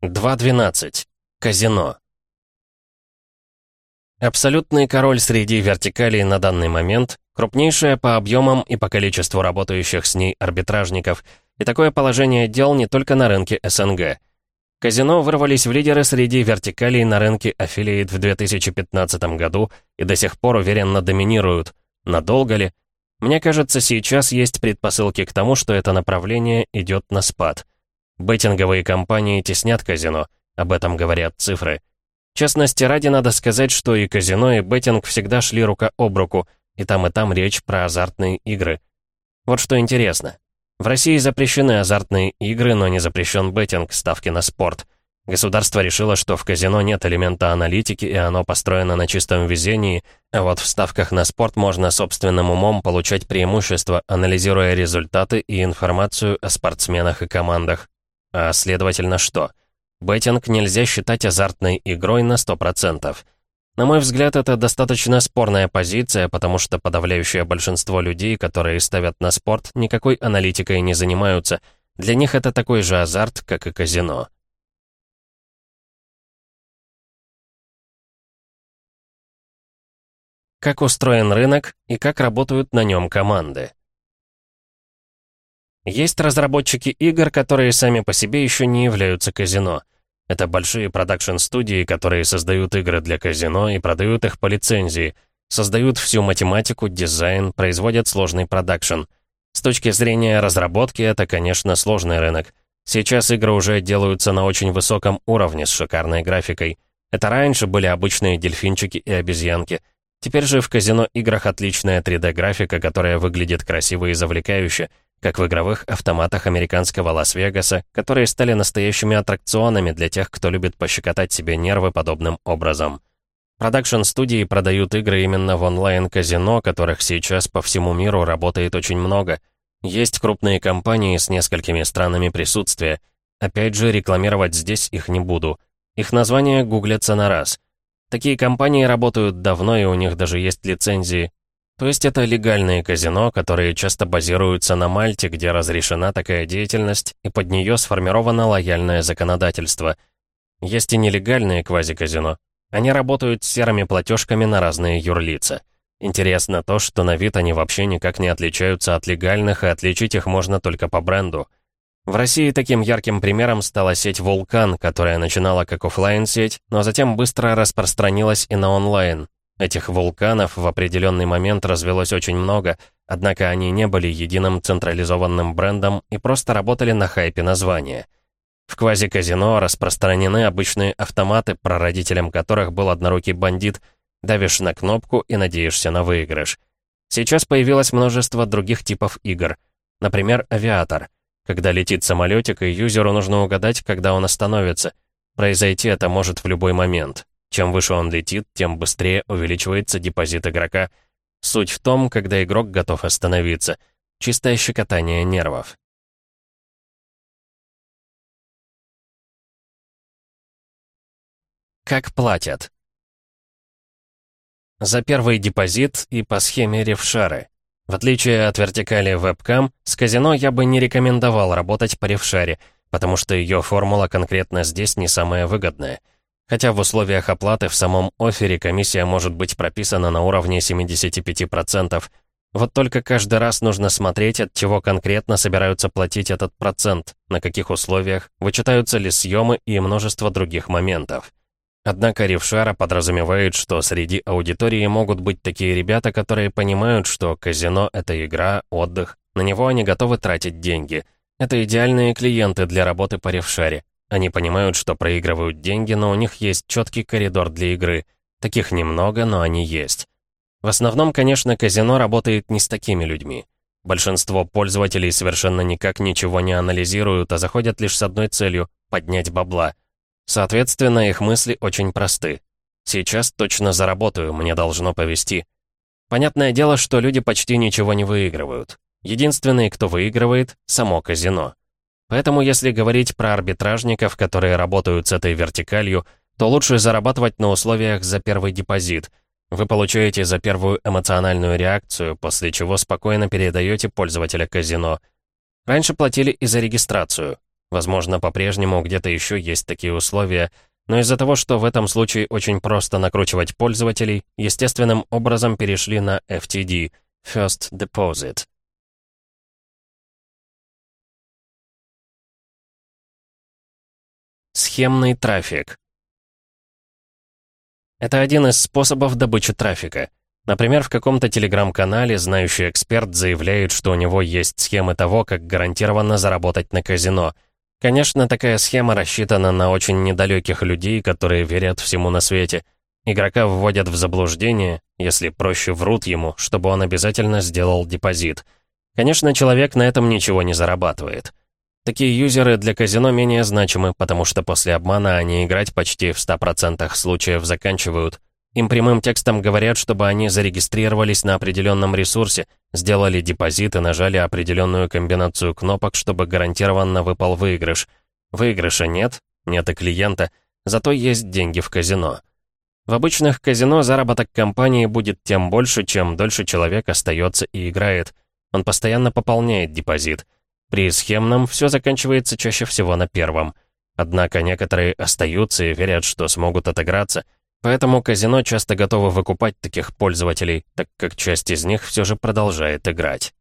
2.12. Казино. Абсолютный король среди вертикалей на данный момент, крупнейшая по объемам и по количеству работающих с ней арбитражников, и такое положение дел не только на рынке СНГ. Казино вырвались в лидеры среди вертикалей на рынке Affiliate в 2015 году и до сих пор уверенно доминируют. Надолго ли? Мне кажется, сейчас есть предпосылки к тому, что это направление идет на спад. Беттинговые компании теснят казино, об этом говорят цифры. Честности ради надо сказать, что и казино, и беттинг всегда шли рука об руку, и там и там речь про азартные игры. Вот что интересно. В России запрещены азартные игры, но не запрещен беттинг, ставки на спорт. Государство решило, что в казино нет элемента аналитики, и оно построено на чистом везении, а вот в ставках на спорт можно собственным умом получать преимущество, анализируя результаты и информацию о спортсменах и командах. А следовательно, что? Беттинг нельзя считать азартной игрой на 100%. На мой взгляд, это достаточно спорная позиция, потому что подавляющее большинство людей, которые ставят на спорт, никакой аналитикой не занимаются. Для них это такой же азарт, как и казино. Как устроен рынок и как работают на нем команды? Есть разработчики игр, которые сами по себе еще не являются казино. Это большие продакшн-студии, которые создают игры для казино и продают их по лицензии, создают всю математику, дизайн, производят сложный продакшн. С точки зрения разработки, это, конечно, сложный рынок. Сейчас игры уже делаются на очень высоком уровне с шикарной графикой. Это раньше были обычные дельфинчики и обезьянки. Теперь же в казино-играх отличная 3D-графика, которая выглядит красиво и завлекающе — как в игровых автоматах американского Лас-Вегаса, которые стали настоящими аттракционами для тех, кто любит пощекотать себе нервы подобным образом. Продакшн-студии продают игры именно в онлайн-казино, которых сейчас по всему миру работает очень много. Есть крупные компании с несколькими странами присутствия. Опять же, рекламировать здесь их не буду. Их названия гуглятся на раз. Такие компании работают давно, и у них даже есть лицензии, то есть это легальные казино, которые часто базируются на Мальте, где разрешена такая деятельность, и под нее сформировано лояльное законодательство. Есть и нелегальные квазиказино. Они работают с серыми платежками на разные юрлица. Интересно то, что на вид они вообще никак не отличаются от легальных, и отличить их можно только по бренду. В России таким ярким примером стала сеть «Вулкан», которая начинала как офлайн сеть но затем быстро распространилась и на онлайн. Этих вулканов в определенный момент развелось очень много, однако они не были единым централизованным брендом и просто работали на хайпе названия. В квази-казино распространены обычные автоматы, прародителем которых был однорукий бандит, давишь на кнопку и надеешься на выигрыш. Сейчас появилось множество других типов игр. Например, авиатор. Когда летит самолетик, и юзеру нужно угадать, когда он остановится. Произойти это может в любой момент. Чем выше он летит, тем быстрее увеличивается депозит игрока. Суть в том, когда игрок готов остановиться. Чистое щекотание нервов. Как платят? За первый депозит и по схеме ревшары. В отличие от вертикали вебкам, с казино я бы не рекомендовал работать по ревшаре, потому что ее формула конкретно здесь не самая выгодная — Хотя в условиях оплаты в самом офере комиссия может быть прописана на уровне 75%. Вот только каждый раз нужно смотреть, от чего конкретно собираются платить этот процент, на каких условиях, вычитаются ли съемы и множество других моментов. Однако Рившара подразумевает, что среди аудитории могут быть такие ребята, которые понимают, что казино — это игра, отдых, на него они готовы тратить деньги. Это идеальные клиенты для работы по Рившаре. Они понимают, что проигрывают деньги, но у них есть четкий коридор для игры. Таких немного, но они есть. В основном, конечно, казино работает не с такими людьми. Большинство пользователей совершенно никак ничего не анализируют, а заходят лишь с одной целью — поднять бабла. Соответственно, их мысли очень просты. Сейчас точно заработаю, мне должно повезти. Понятное дело, что люди почти ничего не выигрывают. Единственный, кто выигрывает — само казино. Поэтому если говорить про арбитражников, которые работают с этой вертикалью, то лучше зарабатывать на условиях за первый депозит. Вы получаете за первую эмоциональную реакцию, после чего спокойно передаете пользователя казино. Раньше платили и за регистрацию. Возможно, по-прежнему где-то еще есть такие условия, но из-за того, что в этом случае очень просто накручивать пользователей, естественным образом перешли на FTD – First Deposit. Схемный трафик. Это один из способов добычи трафика. Например, в каком-то телеграм-канале знающий эксперт заявляет, что у него есть схемы того, как гарантированно заработать на казино – Конечно, такая схема рассчитана на очень недалеких людей, которые верят всему на свете. Игрока вводят в заблуждение, если проще врут ему, чтобы он обязательно сделал депозит. Конечно, человек на этом ничего не зарабатывает. Такие юзеры для казино менее значимы, потому что после обмана они играть почти в 100% случаев заканчивают. Им прямым текстом говорят, чтобы они зарегистрировались на определенном ресурсе, сделали депозит и нажали определенную комбинацию кнопок, чтобы гарантированно выпал выигрыш. Выигрыша нет, нет и клиента, зато есть деньги в казино. В обычных казино заработок компании будет тем больше, чем дольше человек остается и играет. Он постоянно пополняет депозит. При схемном все заканчивается чаще всего на первом. Однако некоторые остаются и верят, что смогут отыграться – Поэтому казино часто готовы выкупать таких пользователей, так как часть из них все же продолжает играть.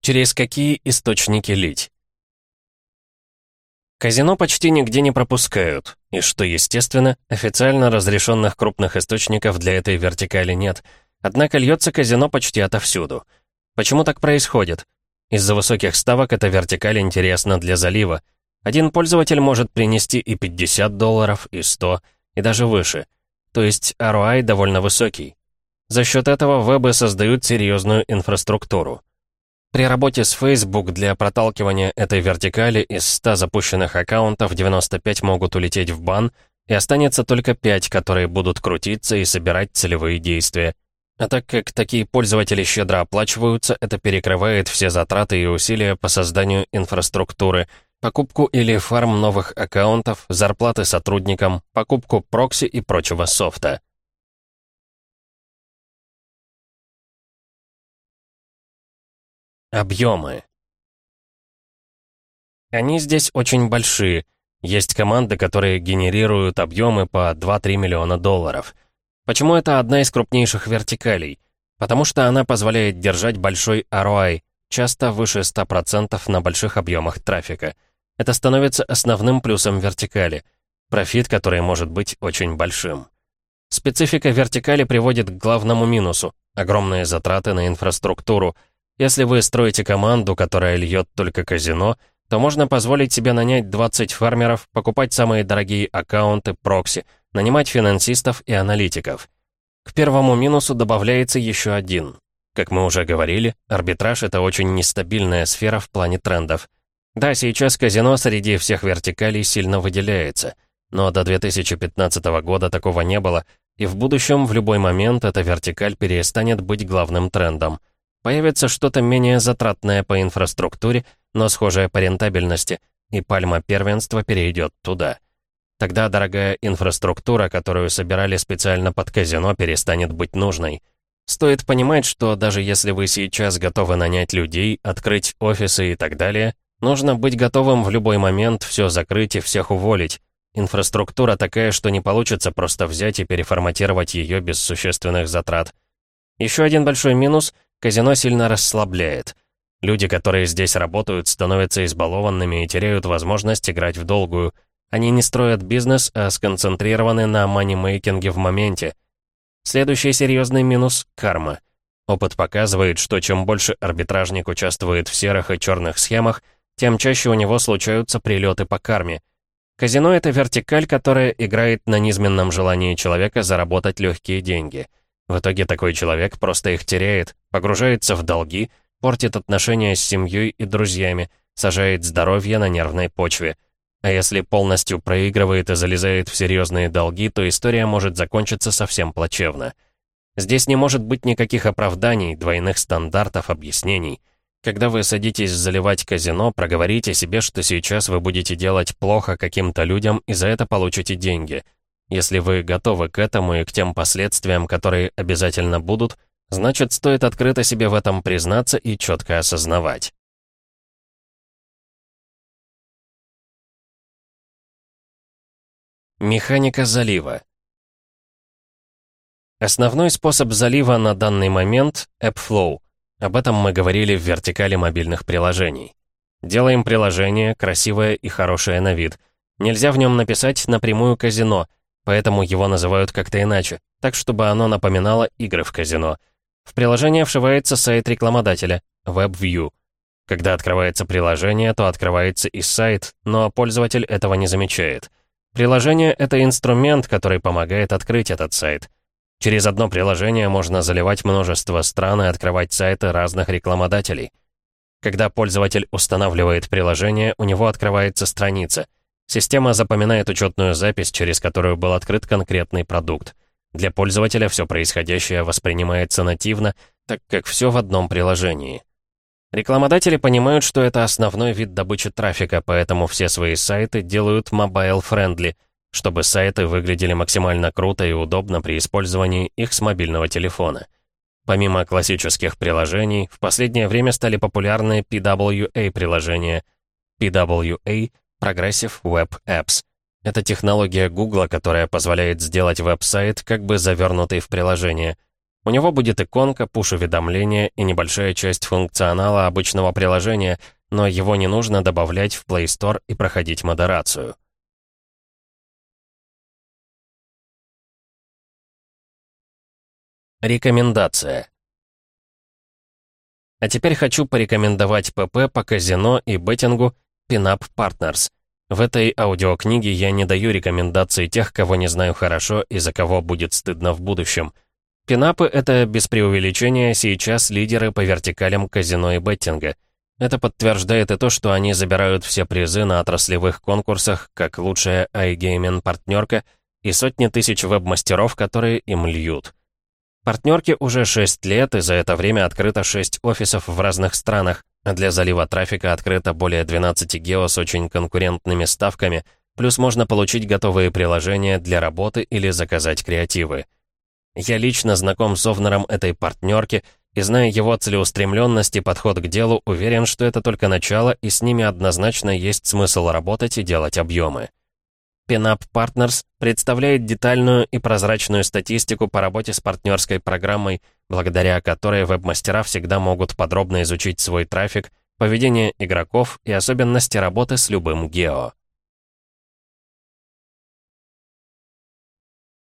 Через какие источники лить? Казино почти нигде не пропускают, и, что естественно, официально разрешенных крупных источников для этой вертикали нет, однако льется казино почти отовсюду. Почему так происходит? Из-за высоких ставок эта вертикаль интересна для залива. Один пользователь может принести и 50 долларов, и 100, и даже выше. То есть ROI довольно высокий. За счет этого вебы создают серьезную инфраструктуру. При работе с Facebook для проталкивания этой вертикали из 100 запущенных аккаунтов 95 могут улететь в бан, и останется только 5, которые будут крутиться и собирать целевые действия. А так как такие пользователи щедро оплачиваются, это перекрывает все затраты и усилия по созданию инфраструктуры, покупку или фарм новых аккаунтов, зарплаты сотрудникам, покупку прокси и прочего софта. Объемы. Они здесь очень большие. Есть команды, которые генерируют объемы по 2-3 миллиона долларов. Почему это одна из крупнейших вертикалей? Потому что она позволяет держать большой ROI, часто выше 100% на больших объемах трафика. Это становится основным плюсом вертикали. Профит, который может быть очень большим. Специфика вертикали приводит к главному минусу — огромные затраты на инфраструктуру. Если вы строите команду, которая льет только казино, то можно позволить себе нанять 20 фармеров, покупать самые дорогие аккаунты, прокси — нанимать финансистов и аналитиков. К первому минусу добавляется еще один. Как мы уже говорили, арбитраж — это очень нестабильная сфера в плане трендов. Да, сейчас казино среди всех вертикалей сильно выделяется, но до 2015 года такого не было, и в будущем в любой момент эта вертикаль перестанет быть главным трендом. Появится что-то менее затратное по инфраструктуре, но схожее по рентабельности, и пальма первенства перейдет туда. Тогда дорогая инфраструктура, которую собирали специально под казино, перестанет быть нужной. Стоит понимать, что даже если вы сейчас готовы нанять людей, открыть офисы и так далее, нужно быть готовым в любой момент все закрыть и всех уволить. Инфраструктура такая, что не получится просто взять и переформатировать ее без существенных затрат. Еще один большой минус — казино сильно расслабляет. Люди, которые здесь работают, становятся избалованными и теряют возможность играть в долгую — они не строят бизнес, а сконцентрированы на манимейкинге в моменте. Следующий серьезный минус — карма. Опыт показывает, что чем больше арбитражник участвует в серых и черных схемах, тем чаще у него случаются прилеты по карме. Казино — это вертикаль, которая играет на низменном желании человека заработать легкие деньги. В итоге такой человек просто их теряет, погружается в долги, портит отношения с семьей и друзьями, сажает здоровье на нервной почве — а если полностью проигрывает и залезает в серьезные долги, то история может закончиться совсем плачевно. Здесь не может быть никаких оправданий, двойных стандартов, объяснений. Когда вы садитесь заливать казино, проговорите себе, что сейчас вы будете делать плохо каким-то людям и за это получите деньги. Если вы готовы к этому и к тем последствиям, которые обязательно будут, Значит, стоит открыто себе в этом признаться и четко осознавать. Механика залива. Основной способ залива на данный момент — AppFlow. Об этом мы говорили в вертикали мобильных приложений. Делаем приложение, красивое и хорошее на вид. Нельзя в нем написать напрямую казино, поэтому его называют как-то иначе, так чтобы оно напоминало игры в казино. В приложение вшивается сайт рекламодателя, WebView. Когда открывается приложение, то открывается и сайт, но пользователь этого не замечает. Приложение — это инструмент, который помогает открыть этот сайт. Через одно приложение можно заливать множество стран и открывать сайты разных рекламодателей. Когда пользователь устанавливает приложение, у него открывается страница. Система запоминает учетную запись, через которую был открыт конкретный продукт. Для пользователя все происходящее воспринимается нативно, так как все в одном приложении. Рекламодатели понимают, что это основной вид добычи трафика, поэтому все свои сайты делают mobile-friendly, чтобы сайты выглядели максимально круто и удобно при использовании их с мобильного телефона. Помимо классических приложений, в последнее время стали популярны PWA-приложения. PWA — Progressive Web Apps. Это технология Google, которая позволяет сделать веб-сайт как бы завернутый в приложение. У него будет иконка, пуш-уведомления и небольшая часть функционала обычного приложения, но его не нужно добавлять в Play Store и проходить модерацию. Рекомендация. А теперь хочу порекомендовать ПП по казино и беттингу Pinup Partners. В этой аудиокниге я не даю рекомендаций тех, кого не знаю хорошо и за кого будет стыдно в будущем. Пинапы — это, без преувеличения, сейчас лидеры по вертикалям казино и беттинга. Это подтверждает и то, что они забирают все призы на отраслевых конкурсах, как лучшая iGaming-партнерка и сотни тысяч веб-мастеров, которые им льют. Партнерке уже 6 лет, и за это время открыто 6 офисов в разных странах, а для залива трафика открыто более 12 гео с очень конкурентными ставками, плюс можно получить готовые приложения для работы или заказать креативы. Я лично знаком с Овнером этой партнерки, и зная его целеустремленность и подход к делу, уверен, что это только начало, и с ними однозначно есть смысл работать и делать объемы. Pinup Partners представляет детальную и прозрачную статистику по работе с партнерской программой, благодаря которой веб-мастера всегда могут подробно изучить свой трафик, поведение игроков и особенности работы с любым гео.